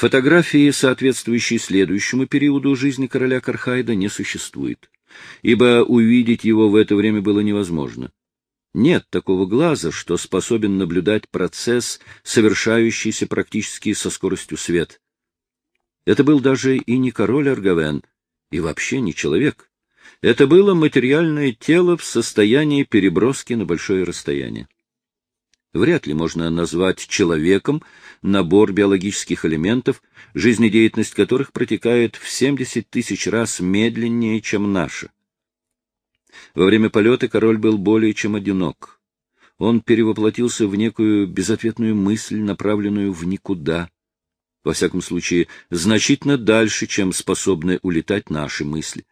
Фотографии, соответствующей следующему периоду жизни короля Кархайда, не существует, ибо увидеть его в это время было невозможно. Нет такого глаза, что способен наблюдать процесс, совершающийся практически со скоростью света. Это был даже и не король Аргавен, и вообще не человек. Это было материальное тело в состоянии переброски на большое расстояние. Вряд ли можно назвать человеком набор биологических элементов, жизнедеятельность которых протекает в 70 тысяч раз медленнее, чем наша. Во время полета король был более чем одинок. Он перевоплотился в некую безответную мысль, направленную в никуда. Во всяком случае, значительно дальше, чем способны улетать наши мысли.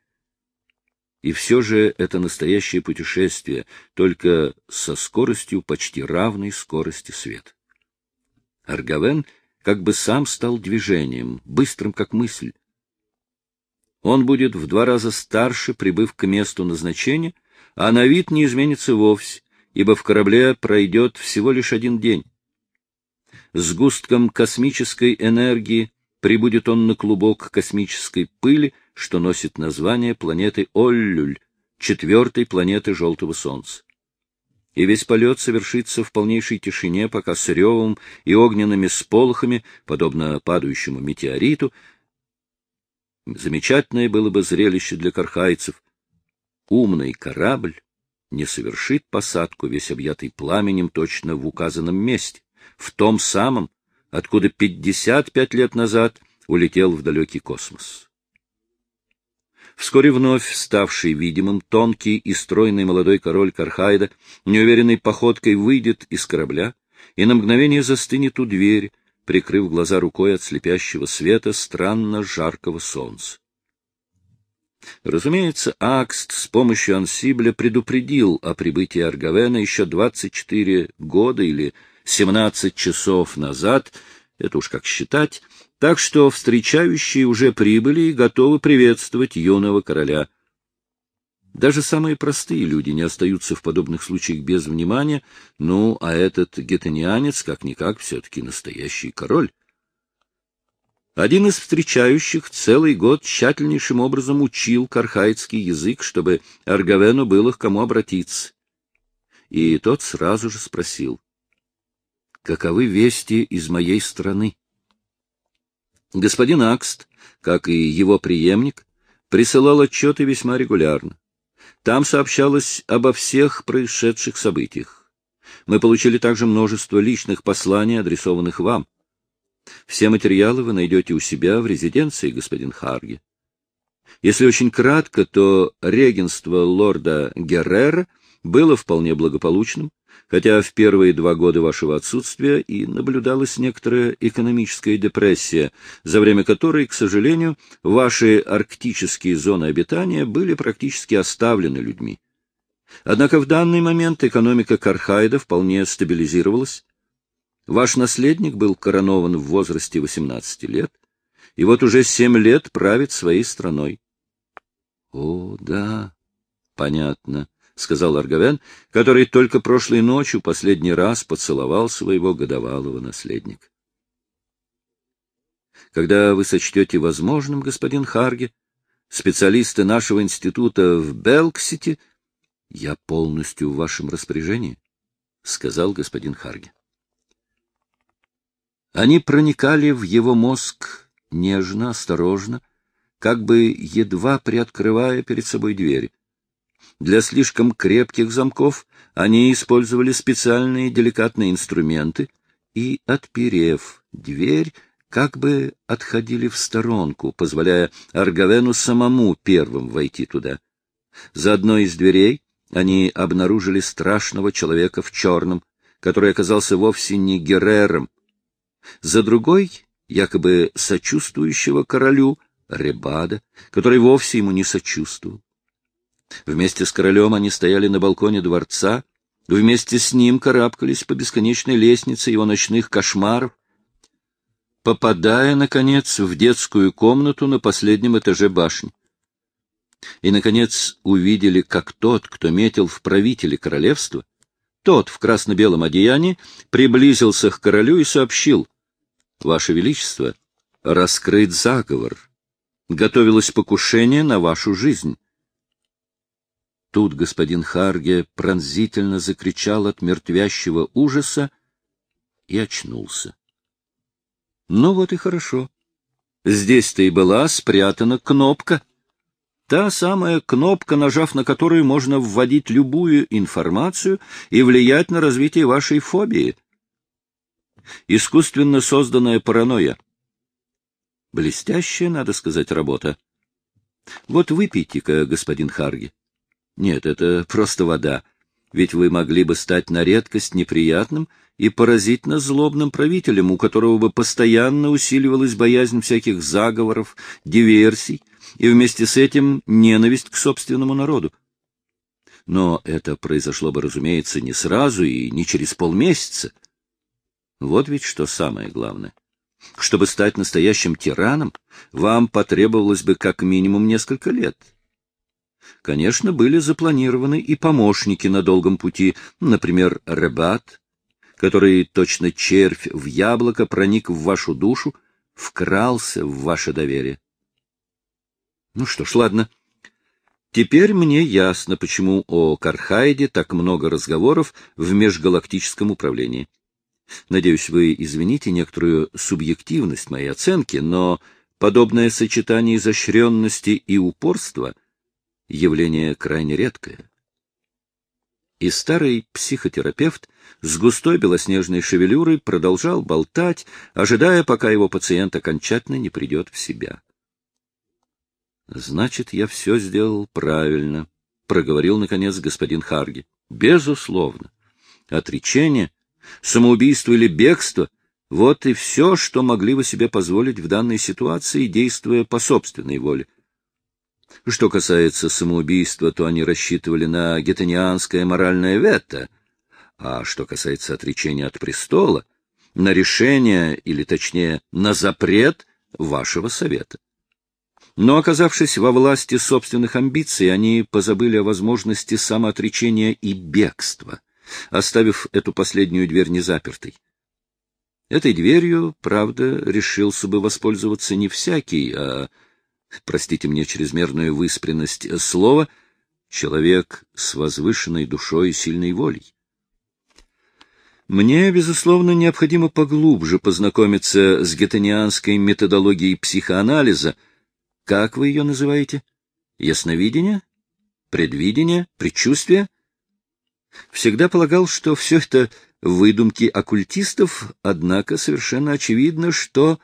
И все же это настоящее путешествие, только со скоростью почти равной скорости света. Аргавен как бы сам стал движением, быстрым как мысль. Он будет в два раза старше, прибыв к месту назначения, а на вид не изменится вовсе, ибо в корабле пройдет всего лишь один день. С густком космической энергии прибудет он на клубок космической пыли, что носит название планеты Оллюль, четвертой планеты желтого солнца. И весь полет совершится в полнейшей тишине, пока с ревом и огненными сполохами, подобно падающему метеориту, замечательное было бы зрелище для кархайцев. Умный корабль не совершит посадку, весь объятый пламенем, точно в указанном месте, в том самом, откуда 55 лет назад улетел в далекий космос. Вскоре вновь ставший видимым, тонкий и стройный молодой король Кархайда неуверенной походкой выйдет из корабля и на мгновение застынет у двери, прикрыв глаза рукой от слепящего света странно жаркого солнца. Разумеется, Акст с помощью Ансибля предупредил о прибытии Аргавена еще 24 года или 17 часов назад, это уж как считать, так что встречающие уже прибыли и готовы приветствовать юного короля. Даже самые простые люди не остаются в подобных случаях без внимания, ну, а этот гетанианец, как-никак, все-таки настоящий король. Один из встречающих целый год тщательнейшим образом учил кархайский язык, чтобы Аргавену было к кому обратиться. И тот сразу же спросил, «Каковы вести из моей страны?» Господин Акст, как и его преемник, присылал отчеты весьма регулярно. Там сообщалось обо всех происшедших событиях. Мы получили также множество личных посланий, адресованных вам. Все материалы вы найдете у себя в резиденции, господин Харги. Если очень кратко, то регенство лорда Геррера было вполне благополучным, хотя в первые два года вашего отсутствия и наблюдалась некоторая экономическая депрессия, за время которой, к сожалению, ваши арктические зоны обитания были практически оставлены людьми. Однако в данный момент экономика Кархайда вполне стабилизировалась. Ваш наследник был коронован в возрасте 18 лет, и вот уже семь лет правит своей страной. — О, да, понятно, — сказал Арговен, который только прошлой ночью последний раз поцеловал своего годовалого наследника. Когда вы сочтете возможным, господин Харге, специалисты нашего института в Белксите, я полностью в вашем распоряжении, — сказал господин Харге. Они проникали в его мозг нежно, осторожно, как бы едва приоткрывая перед собой двери. Для слишком крепких замков они использовали специальные деликатные инструменты и, отперев дверь, как бы отходили в сторонку, позволяя Аргавену самому первым войти туда. За одной из дверей они обнаружили страшного человека в черном, который оказался вовсе не Герером. За другой, якобы сочувствующего королю, Ребада, который вовсе ему не сочувствовал. Вместе с королем они стояли на балконе дворца, вместе с ним карабкались по бесконечной лестнице его ночных кошмаров, попадая, наконец, в детскую комнату на последнем этаже башни. И, наконец, увидели, как тот, кто метил в правителе королевства, тот в красно-белом одеянии, приблизился к королю и сообщил, «Ваше Величество, раскрыт заговор. Готовилось покушение на вашу жизнь. Тут господин Харге пронзительно закричал от мертвящего ужаса и очнулся. Ну вот и хорошо. Здесь-то и была спрятана кнопка. Та самая кнопка, нажав на которую можно вводить любую информацию и влиять на развитие вашей фобии. Искусственно созданная паранойя. Блестящая, надо сказать, работа. Вот выпейте-ка, господин Харги. Нет, это просто вода. Ведь вы могли бы стать на редкость неприятным и поразительно злобным правителем, у которого бы постоянно усиливалась боязнь всяких заговоров, диверсий, и вместе с этим ненависть к собственному народу. Но это произошло бы, разумеется, не сразу и не через полмесяца. Вот ведь что самое главное. Чтобы стать настоящим тираном, вам потребовалось бы как минимум несколько лет. Конечно, были запланированы и помощники на долгом пути, например, Ребат, который, точно червь в яблоко, проник в вашу душу, вкрался в ваше доверие. Ну что ж, ладно. Теперь мне ясно, почему о Кархайде так много разговоров в межгалактическом управлении. Надеюсь, вы извините некоторую субъективность моей оценки, но подобное сочетание изощренности и упорства — явление крайне редкое. И старый психотерапевт с густой белоснежной шевелюрой продолжал болтать, ожидая, пока его пациент окончательно не придет в себя. Значит, я все сделал правильно, проговорил наконец господин Харги. Безусловно. Отречение, самоубийство или бегство — вот и все, что могли вы себе позволить в данной ситуации, действуя по собственной воле. Что касается самоубийства, то они рассчитывали на гетанианское моральное вето, а что касается отречения от престола, на решение, или точнее, на запрет вашего совета. Но, оказавшись во власти собственных амбиций, они позабыли о возможности самоотречения и бегства, оставив эту последнюю дверь незапертой. Этой дверью, правда, решился бы воспользоваться не всякий, а, простите мне чрезмерную выспренность слова, человек с возвышенной душой и сильной волей. Мне, безусловно, необходимо поглубже познакомиться с гетанианской методологией психоанализа — как вы ее называете? Ясновидение? Предвидение? Предчувствие? Всегда полагал, что все это выдумки оккультистов, однако совершенно очевидно, что...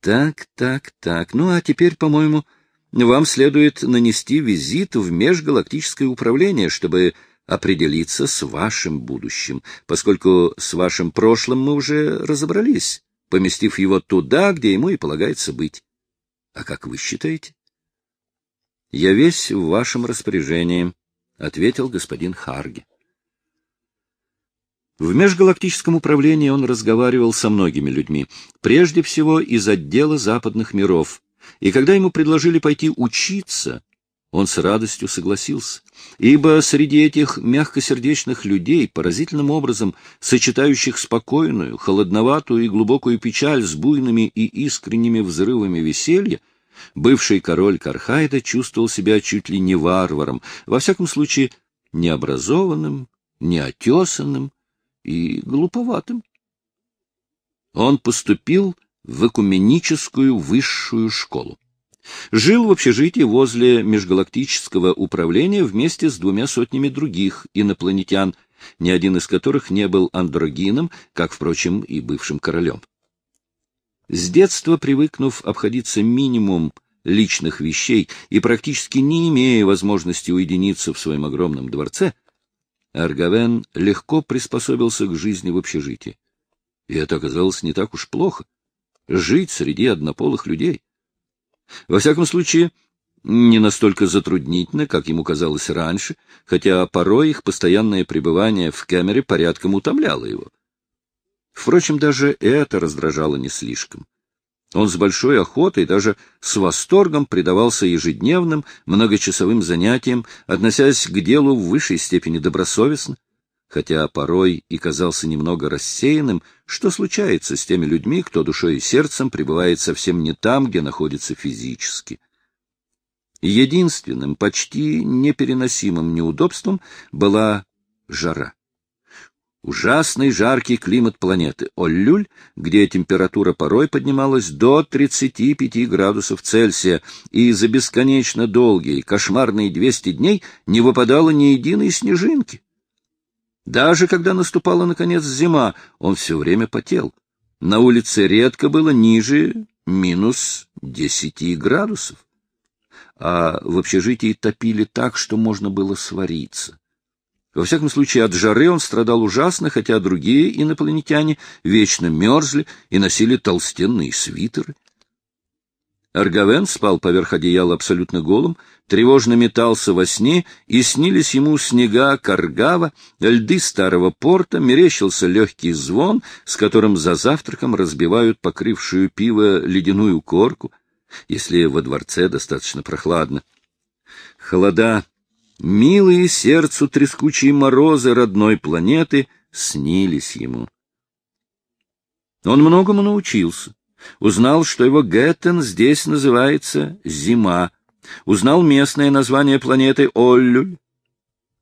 Так, так, так. Ну, а теперь, по-моему, вам следует нанести визит в межгалактическое управление, чтобы определиться с вашим будущим, поскольку с вашим прошлым мы уже разобрались, поместив его туда, где ему и полагается быть. А как вы считаете? — Я весь в вашем распоряжении, — ответил господин Харги. В межгалактическом управлении он разговаривал со многими людьми, прежде всего из отдела западных миров, и когда ему предложили пойти учиться, он с радостью согласился, ибо среди этих мягкосердечных людей, поразительным образом сочетающих спокойную, холодноватую и глубокую печаль с буйными и искренними взрывами веселья, бывший король Кархайда чувствовал себя чуть ли не варваром, во всяком случае необразованным, неотесанным и глуповатым. Он поступил в экуменическую высшую школу. Жил в общежитии возле межгалактического управления вместе с двумя сотнями других инопланетян, ни один из которых не был андрогином, как, впрочем, и бывшим королем. С детства привыкнув обходиться минимум личных вещей и практически не имея возможности уединиться в своем огромном дворце, Аргавен легко приспособился к жизни в общежитии. И это оказалось не так уж плохо — жить среди однополых людей. Во всяком случае, не настолько затруднительно, как ему казалось раньше, хотя порой их постоянное пребывание в камере порядком утомляло его. Впрочем, даже это раздражало не слишком. Он с большой охотой, даже с восторгом предавался ежедневным, многочасовым занятиям, относясь к делу в высшей степени добросовестно. хотя порой и казался немного рассеянным, что случается с теми людьми, кто душой и сердцем пребывает совсем не там, где находится физически. Единственным, почти непереносимым неудобством была жара. Ужасный жаркий климат планеты Оллюль, где температура порой поднималась до 35 градусов Цельсия, и за бесконечно долгие, кошмарные 200 дней не выпадало ни единой снежинки. Даже когда наступала, наконец, зима, он все время потел. На улице редко было ниже минус 10 градусов. А в общежитии топили так, что можно было свариться. Во всяком случае, от жары он страдал ужасно, хотя другие инопланетяне вечно мерзли и носили толстенные свитеры. Аргавен спал поверх одеяла абсолютно голым, тревожно метался во сне, и снились ему снега Каргава, льды старого порта, мерещился легкий звон, с которым за завтраком разбивают покрывшую пиво ледяную корку, если во дворце достаточно прохладно. Холода Милые сердцу трескучие морозы родной планеты снились ему. Он многому научился. Узнал, что его Гэттен здесь называется «Зима». Узнал местное название планеты Оллюль.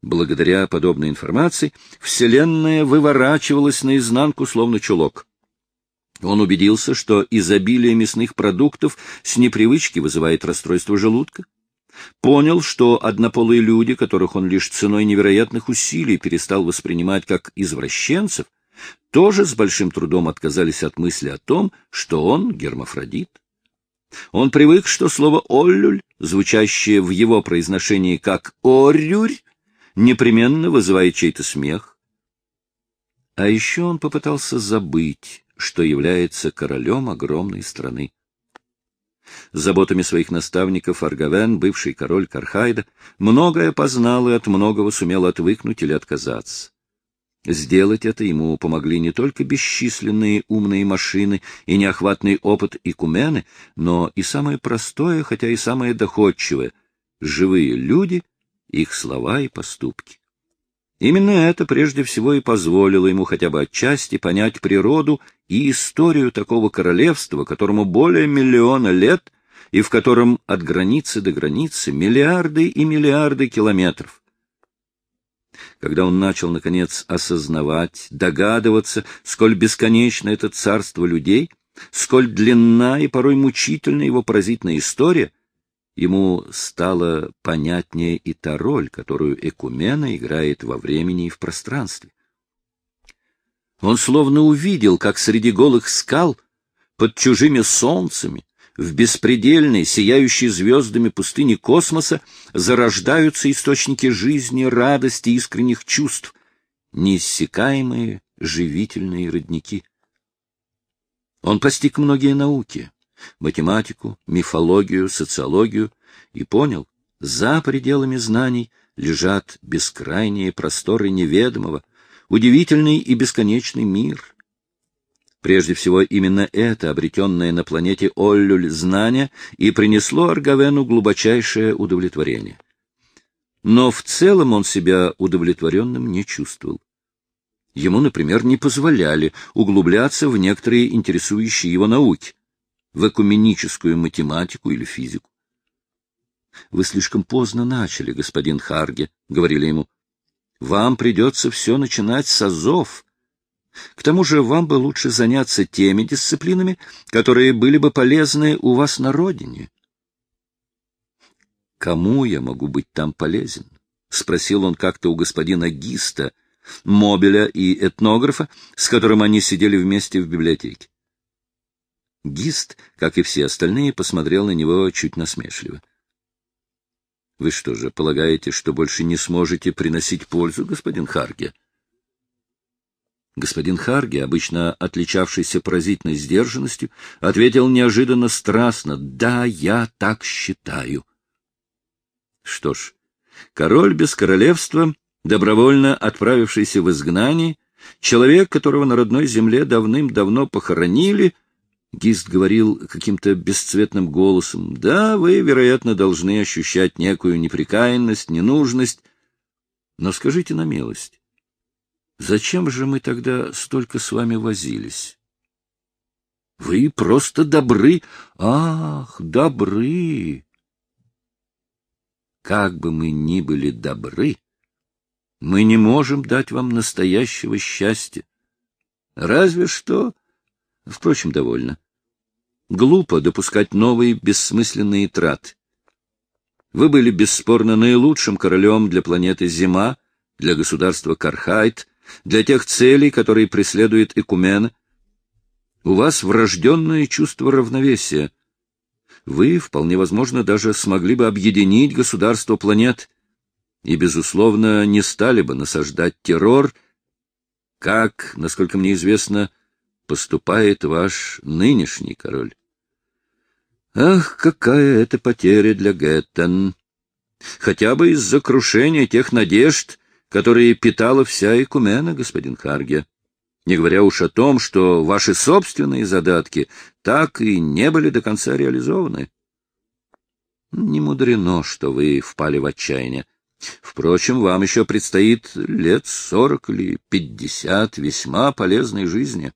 Благодаря подобной информации Вселенная выворачивалась наизнанку, словно чулок. Он убедился, что изобилие мясных продуктов с непривычки вызывает расстройство желудка понял, что однополые люди, которых он лишь ценой невероятных усилий перестал воспринимать как извращенцев, тоже с большим трудом отказались от мысли о том, что он гермафродит. Он привык, что слово «оллюль», звучащее в его произношении как «оррюрь», непременно вызывает чей-то смех. А еще он попытался забыть, что является королем огромной страны. Заботами своих наставников Аргавен, бывший король Кархайда, многое познал и от многого сумел отвыкнуть или отказаться. Сделать это ему помогли не только бесчисленные умные машины и неохватный опыт икумены, но и самое простое, хотя и самое доходчивое — живые люди, их слова и поступки. Именно это прежде всего и позволило ему хотя бы отчасти понять природу и историю такого королевства, которому более миллиона лет и в котором от границы до границы миллиарды и миллиарды километров. Когда он начал, наконец, осознавать, догадываться, сколь бесконечно это царство людей, сколь длинна и порой мучительна его поразительная история, ему стало понятнее и та роль, которую Экумена играет во времени и в пространстве. Он словно увидел, как среди голых скал, под чужими солнцами, в беспредельной, сияющей звездами пустыне космоса зарождаются источники жизни, радости, искренних чувств, неиссякаемые живительные родники. Он постиг многие науки, математику, мифологию, социологию, и понял, за пределами знаний лежат бескрайние просторы неведомого, удивительный и бесконечный мир. Прежде всего, именно это, обретенное на планете Оллюль знание, и принесло Аргавену глубочайшее удовлетворение. Но в целом он себя удовлетворенным не чувствовал. Ему, например, не позволяли углубляться в некоторые интересующие его науки, в экуменическую математику или физику. «Вы слишком поздно начали, господин Харге», — говорили ему. «Вам придется все начинать с азов. К тому же вам бы лучше заняться теми дисциплинами, которые были бы полезны у вас на родине». «Кому я могу быть там полезен?» — спросил он как-то у господина Гиста, Мобеля и этнографа, с которым они сидели вместе в библиотеке. Гист, как и все остальные, посмотрел на него чуть насмешливо. — Вы что же, полагаете, что больше не сможете приносить пользу, господин Харге? Господин Харге, обычно отличавшийся поразительной сдержанностью, ответил неожиданно страстно «Да, я так считаю». Что ж, король без королевства, добровольно отправившийся в изгнание, человек, которого на родной земле давным-давно похоронили — Гист говорил каким-то бесцветным голосом. «Да, вы, вероятно, должны ощущать некую неприкаянность, ненужность. Но скажите на милость, Зачем же мы тогда столько с вами возились? Вы просто добры. Ах, добры. Как бы мы ни были добры, мы не можем дать вам настоящего счастья. Разве что... Впрочем, довольно. Глупо допускать новые бессмысленные траты. Вы были бесспорно наилучшим королем для планеты Зима, для государства Кархайт, для тех целей, которые преследует Экумен. У вас врожденное чувство равновесия. Вы, вполне возможно, даже смогли бы объединить государство планет и, безусловно, не стали бы насаждать террор, как, насколько мне известно, поступает ваш нынешний король. Ах, какая это потеря для Гэттон! Хотя бы из-за крушения тех надежд, которые питала вся Экумена, господин Харге. Не говоря уж о том, что ваши собственные задатки так и не были до конца реализованы. Не мудрено, что вы впали в отчаяние. Впрочем, вам еще предстоит лет сорок или пятьдесят весьма полезной жизни.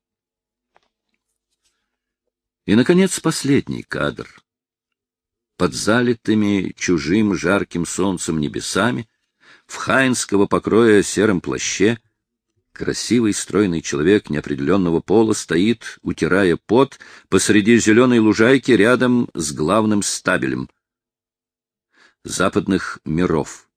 И, наконец, последний кадр. Под залитыми чужим жарким солнцем небесами, в хайнского покроя сером плаще, красивый стройный человек неопределенного пола стоит, утирая пот, посреди зеленой лужайки рядом с главным стабелем западных миров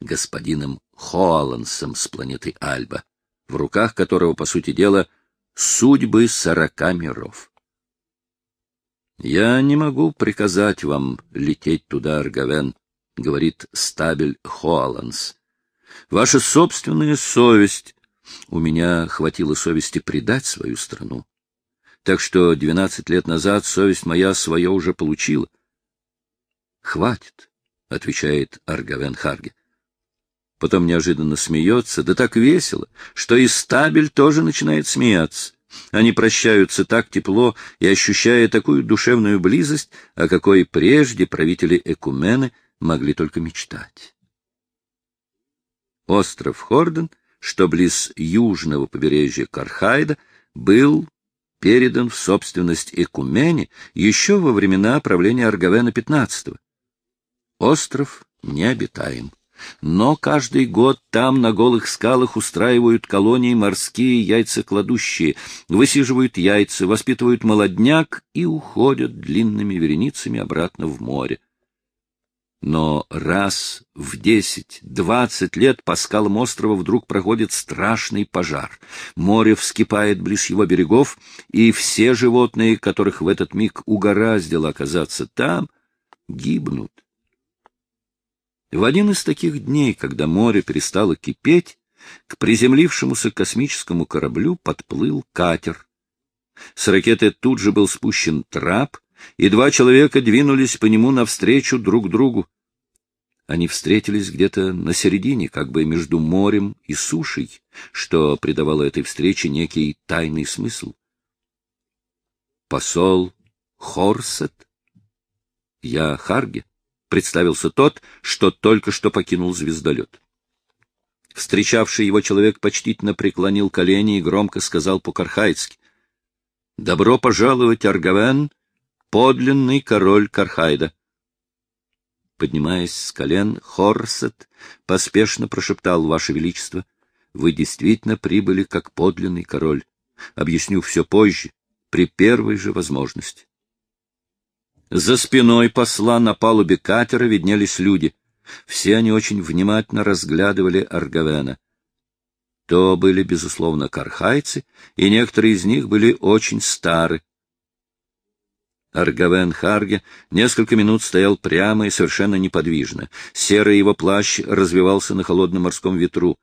господином Хоалансом с планеты Альба, в руках которого, по сути дела, судьбы сорока миров. «Я не могу приказать вам лететь туда, Аргавен», — говорит стабель Хоаланс. «Ваша собственная совесть. У меня хватило совести предать свою страну. Так что двенадцать лет назад совесть моя свое уже получила». «Хватит», — отвечает Аргавен Харге. Потом неожиданно смеется, да так весело, что и стабель тоже начинает смеяться. Они прощаются так тепло и ощущая такую душевную близость, о какой прежде правители Экумены могли только мечтать. Остров Хорден, что близ южного побережья Кархайда, был передан в собственность Экумене еще во времена правления Аргавена XV. Остров необитаем. Но каждый год там на голых скалах устраивают колонии морские яйцекладущие, высиживают яйца, воспитывают молодняк и уходят длинными вереницами обратно в море. Но раз в десять-двадцать лет по скалам острова вдруг проходит страшный пожар. Море вскипает близ его берегов, и все животные, которых в этот миг угораздило оказаться там, гибнут. В один из таких дней, когда море перестало кипеть, к приземлившемуся космическому кораблю подплыл катер. С ракеты тут же был спущен трап, и два человека двинулись по нему навстречу друг другу. Они встретились где-то на середине, как бы между морем и сушей, что придавало этой встрече некий тайный смысл. Посол Хорсет? Я Харге? Представился тот, что только что покинул звездолет. Встречавший его человек почтительно преклонил колени и громко сказал по-кархайски. — Добро пожаловать, Аргавен, подлинный король Кархайда. Поднимаясь с колен, Хорсет поспешно прошептал, — Ваше Величество, вы действительно прибыли как подлинный король. Объясню все позже, при первой же возможности. За спиной посла на палубе катера виднелись люди. Все они очень внимательно разглядывали Аргавена. То были, безусловно, кархайцы, и некоторые из них были очень стары. Аргавен Харге несколько минут стоял прямо и совершенно неподвижно. Серый его плащ развивался на холодном морском ветру.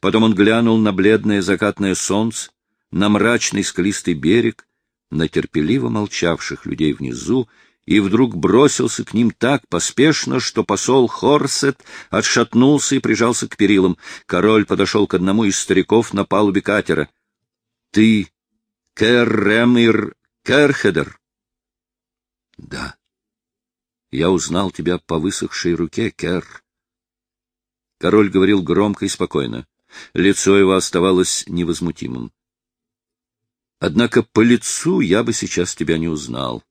Потом он глянул на бледное закатное солнце, на мрачный скалистый берег, на терпеливо молчавших людей внизу и вдруг бросился к ним так поспешно, что посол Хорсет отшатнулся и прижался к перилам. Король подошел к одному из стариков на палубе катера. — Ты Керремир Керхедер? — Да. Я узнал тебя по высохшей руке, Кер. Король говорил громко и спокойно. Лицо его оставалось невозмутимым. Однако по лицу я бы сейчас тебя не узнал.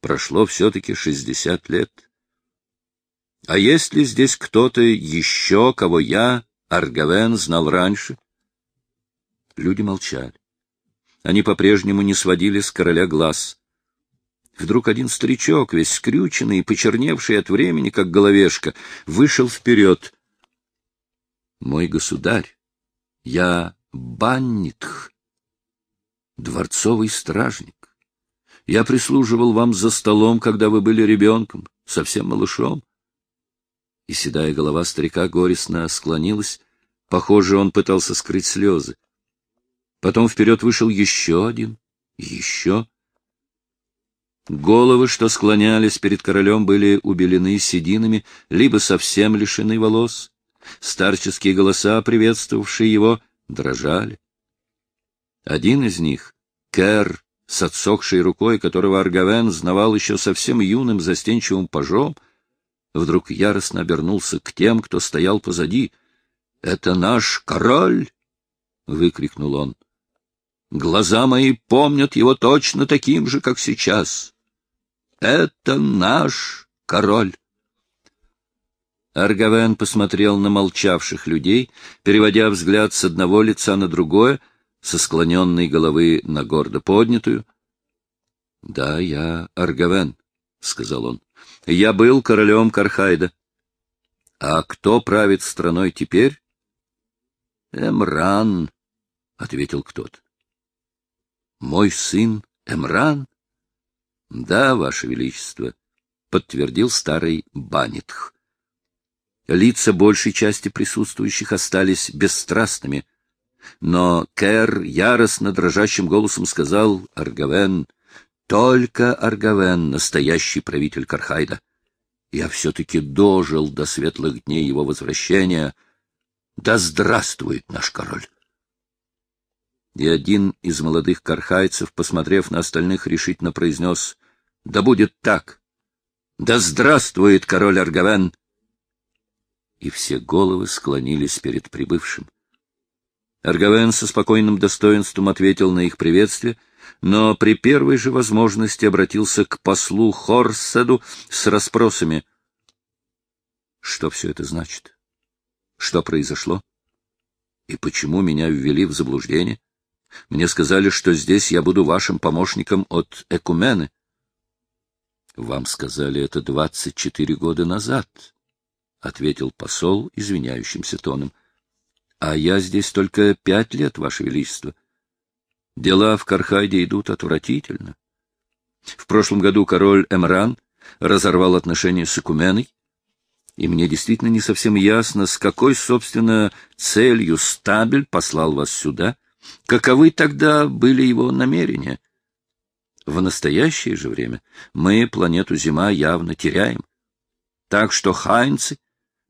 Прошло все-таки шестьдесят лет. А есть ли здесь кто-то еще, кого я, Аргавен, знал раньше? Люди молчали. Они по-прежнему не сводили с короля глаз. Вдруг один старичок, весь скрюченный и почерневший от времени, как головешка, вышел вперед. — Мой государь, я Баннитх, дворцовый стражник. Я прислуживал вам за столом, когда вы были ребенком, совсем малышом. И седая голова старика горестно склонилась. Похоже, он пытался скрыть слезы. Потом вперед вышел еще один, еще. Головы, что склонялись перед королем, были убелены сединами, либо совсем лишены волос. Старческие голоса, приветствовавшие его, дрожали. Один из них, Кэр, с отсохшей рукой, которого Аргавен знавал еще совсем юным застенчивым пажом, вдруг яростно обернулся к тем, кто стоял позади. — Это наш король! — выкрикнул он. — Глаза мои помнят его точно таким же, как сейчас. Это наш король! Аргавен посмотрел на молчавших людей, переводя взгляд с одного лица на другое, со склоненной головы на гордо поднятую. — Да, я Аргавен, — сказал он. — Я был королем Кархайда. — А кто правит страной теперь? — Эмран, — ответил кто-то. — Мой сын Эмран? — Да, Ваше Величество, — подтвердил старый Банитх. Лица большей части присутствующих остались бесстрастными — но Кэр яростно дрожащим голосом сказал Аргавен, только Аргавен — настоящий правитель Кархайда. Я все-таки дожил до светлых дней его возвращения. Да здравствует наш король! И один из молодых кархайцев, посмотрев на остальных, решительно произнес, — Да будет так! Да здравствует король Аргавен! И все головы склонились перед прибывшим. Аргавен со спокойным достоинством ответил на их приветствие, но при первой же возможности обратился к послу Хорседу с расспросами. Что все это значит? Что произошло? И почему меня ввели в заблуждение? Мне сказали, что здесь я буду вашим помощником от Экумены. Вам сказали это двадцать четыре года назад, — ответил посол извиняющимся тоном. А я здесь только пять лет, Ваше Величество. Дела в Кархайде идут отвратительно. В прошлом году король Эмран разорвал отношения с Экуменой, и мне действительно не совсем ясно, с какой, собственно, целью Стабель послал вас сюда, каковы тогда были его намерения. В настоящее же время мы планету Зима явно теряем. Так что хайнцы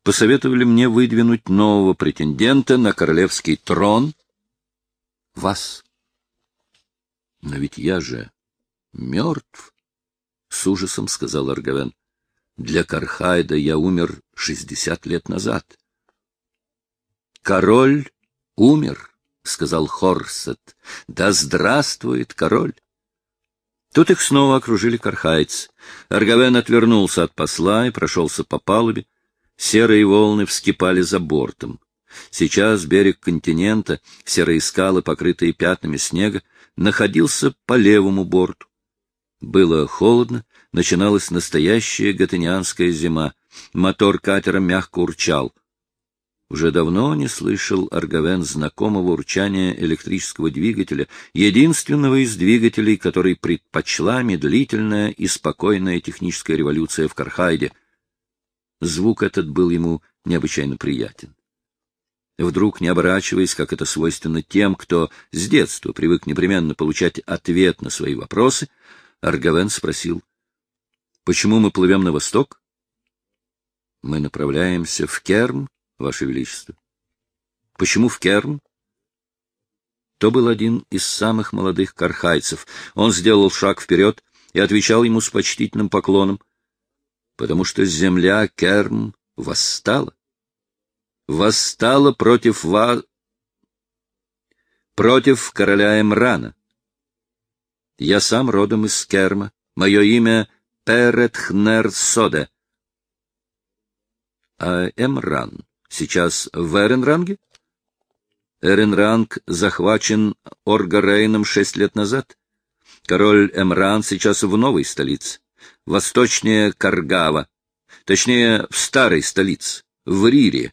посоветовали мне выдвинуть нового претендента на королевский трон — вас. Но ведь я же мертв, — с ужасом сказал Аргавен. Для Кархайда я умер шестьдесят лет назад. Король умер, — сказал Хорсет. Да здравствует король! Тут их снова окружили кархайцы. Аргавен отвернулся от посла и прошелся по палубе. Серые волны вскипали за бортом. Сейчас берег континента, серые скалы, покрытые пятнами снега, находился по левому борту. Было холодно, начиналась настоящая гатанианская зима. Мотор катера мягко урчал. Уже давно не слышал Аргавен знакомого урчания электрического двигателя, единственного из двигателей, который предпочла медлительная и спокойная техническая революция в Кархайде — Звук этот был ему необычайно приятен. Вдруг, не оборачиваясь, как это свойственно тем, кто с детства привык непременно получать ответ на свои вопросы, Аргавен спросил, «Почему мы плывем на восток?» «Мы направляемся в Керм, Ваше Величество». «Почему в Керм?» То был один из самых молодых кархайцев. Он сделал шаг вперед и отвечал ему с почтительным поклоном — потому что земля Керм восстала. восстала против вас, против короля Эмрана. Я сам родом из Керма. Мое имя Перетхнер Соде. А Эмран сейчас в Эренранге? Эренранг захвачен Оргарейном шесть лет назад. Король Эмран сейчас в новой столице, восточнее Каргава, точнее, в старой столице, в Рире.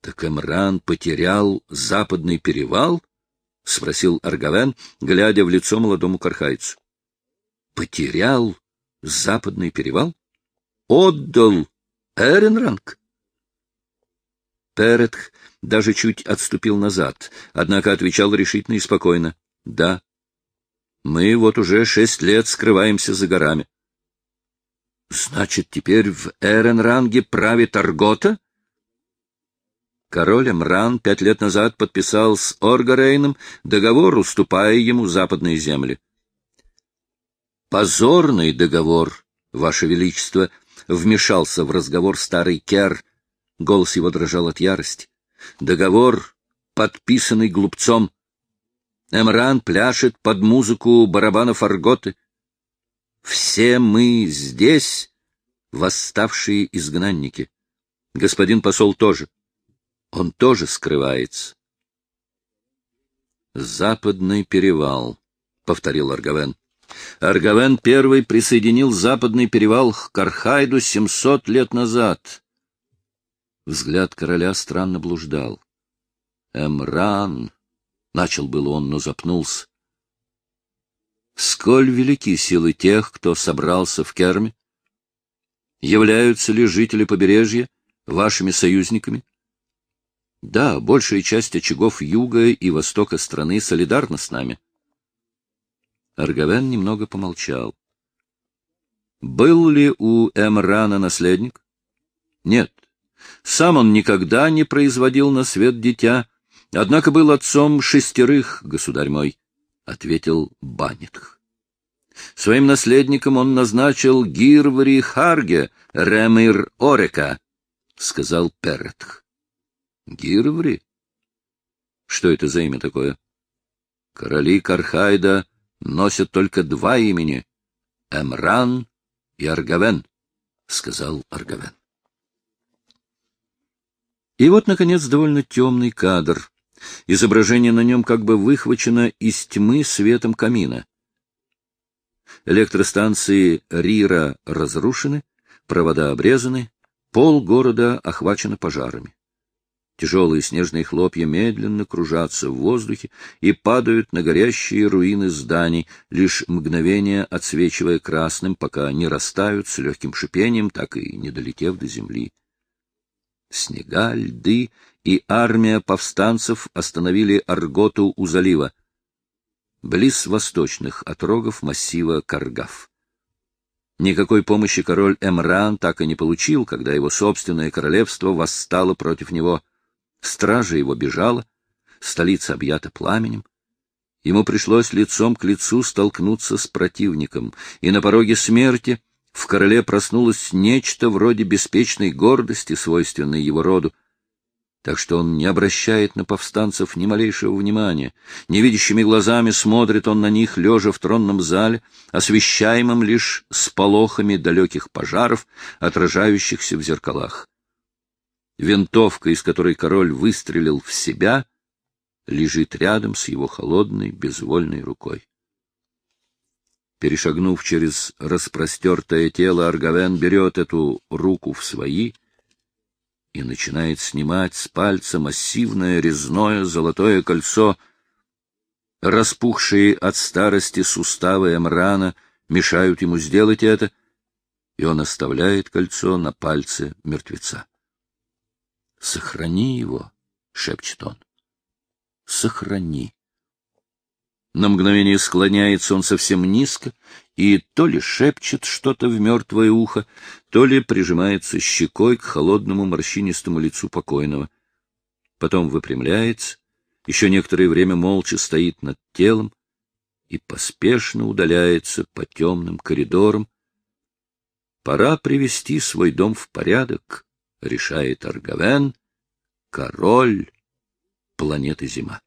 Так Эмран потерял западный перевал? — спросил Аргавен, глядя в лицо молодому кархайцу. — Потерял западный перевал? Отдал Эренранг? Перетх даже чуть отступил назад, однако отвечал решительно и спокойно. — Да. Мы вот уже шесть лет скрываемся за горами. — Значит, теперь в Эренранге правит Аргота? Король Эмран пять лет назад подписал с Оргарейном договор, уступая ему западные земли. «Позорный договор, Ваше Величество!» — вмешался в разговор старый Кер. Голос его дрожал от ярости. «Договор, подписанный глупцом. Эмран пляшет под музыку барабанов Арготы. Все мы здесь восставшие изгнанники. Господин посол тоже. Он тоже скрывается. «Западный перевал», — повторил Аргавен. Аргавен первый присоединил западный перевал к Кархайду семьсот лет назад. Взгляд короля странно блуждал. «Эмран!» — начал был он, но запнулся. «Сколь велики силы тех, кто собрался в Керме? Являются ли жители побережья вашими союзниками?» Да, большая часть очагов юга и востока страны солидарна с нами. Аргавен немного помолчал. Был ли у Эмрана наследник? Нет. Сам он никогда не производил на свет дитя, однако был отцом шестерых, государь мой, — ответил Банитх. Своим наследником он назначил Гирвари Харге Ремир Орека, — сказал Перетх. Гирври? Что это за имя такое? Короли Кархайда носят только два имени — Эмран и Аргавен, — сказал Аргавен. И вот, наконец, довольно темный кадр. Изображение на нем как бы выхвачено из тьмы светом камина. Электростанции Рира разрушены, провода обрезаны, пол города охвачено пожарами. Тяжелые снежные хлопья медленно кружатся в воздухе и падают на горящие руины зданий, лишь мгновение отсвечивая красным, пока не растают с легким шипением, так и не долетев до земли. Снега, льды и армия повстанцев остановили Арготу у залива, близ восточных отрогов массива Каргав. Никакой помощи король Эмран так и не получил, когда его собственное королевство восстало против него — Стража его бежала, столица объята пламенем. Ему пришлось лицом к лицу столкнуться с противником, и на пороге смерти в короле проснулось нечто вроде беспечной гордости, свойственной его роду, так что он не обращает на повстанцев ни малейшего внимания. Невидящими глазами смотрит он на них, лежа в тронном зале, освещаемом лишь сполохами далеких пожаров, отражающихся в зеркалах. Винтовка, из которой король выстрелил в себя, лежит рядом с его холодной, безвольной рукой. Перешагнув через распростертое тело, Аргавен берет эту руку в свои и начинает снимать с пальца массивное резное золотое кольцо. Распухшие от старости суставы Эмрана мешают ему сделать это, и он оставляет кольцо на пальце мертвеца. Сохрани его, — шепчет он. Сохрани. На мгновение склоняется он совсем низко и то ли шепчет что-то в мертвое ухо, то ли прижимается щекой к холодному морщинистому лицу покойного. Потом выпрямляется, еще некоторое время молча стоит над телом и поспешно удаляется по темным коридорам. Пора привести свой дом в порядок, решает Аргавен, король планеты Зима.